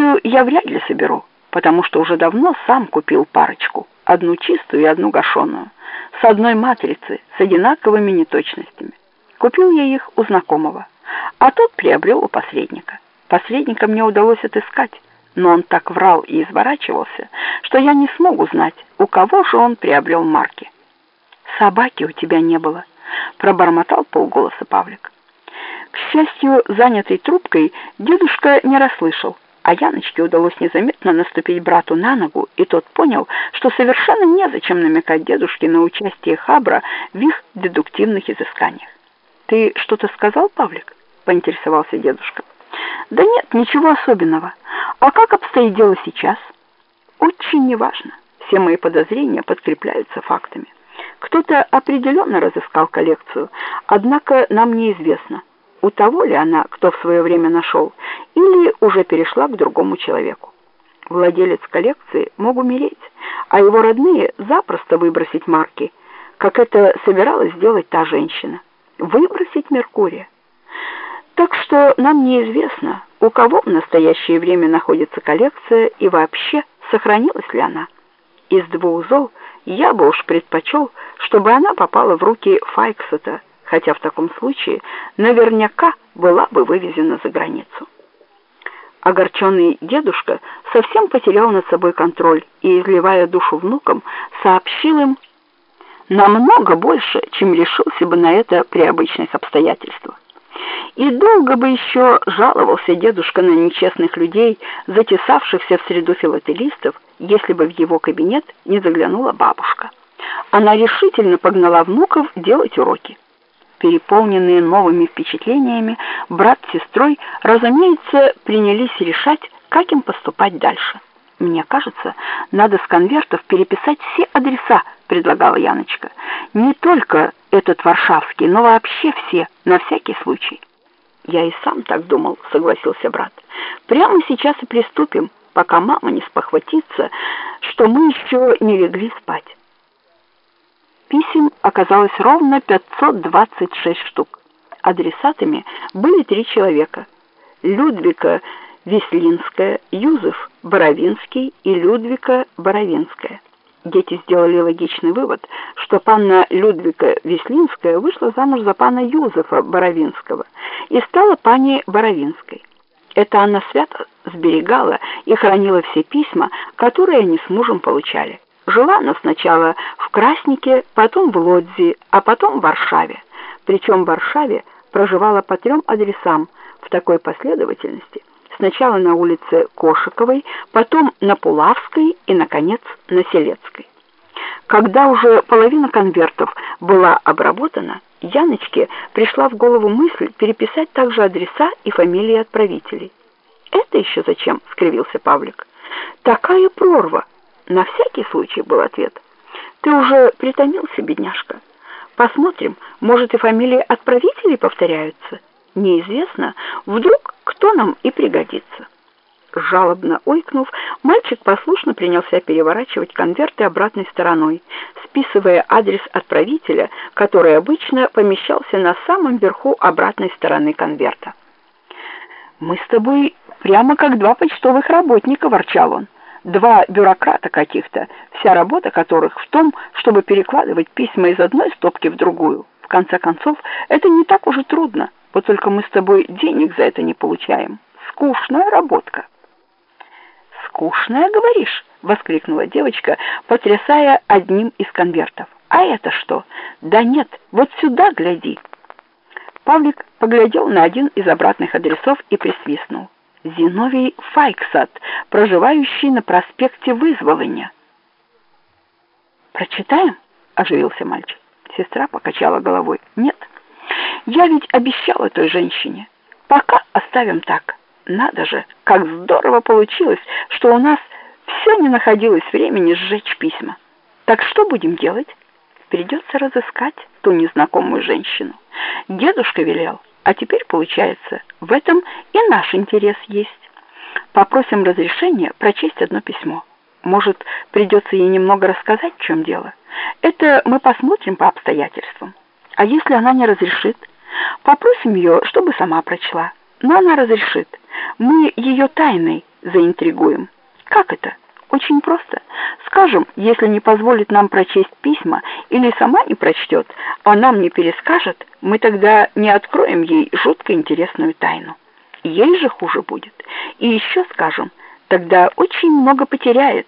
Другую я вряд ли соберу, потому что уже давно сам купил парочку, одну чистую и одну гашеную, с одной матрицы, с одинаковыми неточностями. Купил я их у знакомого, а тот приобрел у посредника. Посредника мне удалось отыскать, но он так врал и изворачивался, что я не смог узнать, у кого же он приобрел марки. «Собаки у тебя не было», — пробормотал полголоса Павлик. К счастью, занятый трубкой, дедушка не расслышал, а Яночке удалось незаметно наступить брату на ногу, и тот понял, что совершенно незачем намекать дедушке на участие Хабра в их дедуктивных изысканиях. «Ты что-то сказал, Павлик?» — поинтересовался дедушка. «Да нет, ничего особенного. А как обстоит дело сейчас?» «Очень неважно. Все мои подозрения подкрепляются фактами. Кто-то определенно разыскал коллекцию, однако нам неизвестно, у того ли она, кто в свое время нашел, или уже перешла к другому человеку. Владелец коллекции мог умереть, а его родные запросто выбросить марки, как это собиралась сделать та женщина. Выбросить Меркурия. Так что нам неизвестно, у кого в настоящее время находится коллекция и вообще сохранилась ли она. Из двух зол я бы уж предпочел, чтобы она попала в руки Файксета, хотя в таком случае наверняка была бы вывезена за границу. Огорченный дедушка совсем потерял над собой контроль и, изливая душу внукам, сообщил им намного больше, чем решился бы на это при обычных обстоятельствах. И долго бы еще жаловался дедушка на нечестных людей, затесавшихся в среду филателистов, если бы в его кабинет не заглянула бабушка. Она решительно погнала внуков делать уроки. Переполненные новыми впечатлениями, брат с сестрой, разумеется, принялись решать, как им поступать дальше. «Мне кажется, надо с конвертов переписать все адреса», — предлагала Яночка. «Не только этот варшавский, но вообще все, на всякий случай». «Я и сам так думал», — согласился брат. «Прямо сейчас и приступим, пока мама не спохватится, что мы еще не легли спать». Писем оказалось ровно 526 штук. Адресатами были три человека. Людвика Веслинская, Юзеф Боровинский и Людвика Боровинская. Дети сделали логичный вывод, что панна Людвика Веслинская вышла замуж за пана Юзефа Боровинского и стала паней Боровинской. Это она свято сберегала и хранила все письма, которые они с мужем получали. Жила она сначала в Краснике, потом в Лодзи, а потом в Варшаве. Причем в Варшаве проживала по трем адресам в такой последовательности. Сначала на улице Кошиковой, потом на Пулавской и, наконец, на Селецкой. Когда уже половина конвертов была обработана, Яночке пришла в голову мысль переписать также адреса и фамилии отправителей. «Это еще зачем?» — скривился Павлик. «Такая прорва!» На всякий случай был ответ. Ты уже притомился, бедняжка. Посмотрим, может и фамилии отправителей повторяются. Неизвестно, вдруг кто нам и пригодится. Жалобно ойкнув, мальчик послушно принялся переворачивать конверты обратной стороной, списывая адрес отправителя, который обычно помещался на самом верху обратной стороны конверта. «Мы с тобой прямо как два почтовых работника», — ворчал он два бюрократа каких-то, вся работа которых в том, чтобы перекладывать письма из одной стопки в другую. В конце концов, это не так уж и трудно, вот только мы с тобой денег за это не получаем. Скучная работка. «Скучная, говоришь?» — воскликнула девочка, потрясая одним из конвертов. «А это что? Да нет, вот сюда гляди!» Павлик поглядел на один из обратных адресов и присвистнул. Зиновий Файксат, проживающий на проспекте Вызволыня. «Прочитаем?» — оживился мальчик. Сестра покачала головой. «Нет, я ведь обещала той женщине. Пока оставим так. Надо же, как здорово получилось, что у нас все не находилось времени сжечь письма. Так что будем делать? Придется разыскать ту незнакомую женщину. Дедушка велел». А теперь, получается, в этом и наш интерес есть. Попросим разрешения прочесть одно письмо. Может, придется ей немного рассказать, в чем дело. Это мы посмотрим по обстоятельствам. А если она не разрешит, попросим ее, чтобы сама прочла. Но она разрешит. Мы ее тайной заинтригуем. Как это? Очень просто. Скажем, если не позволит нам прочесть письма или сама не прочтет, а нам не перескажет, мы тогда не откроем ей жутко интересную тайну. Ей же хуже будет. И еще скажем, тогда очень много потеряет.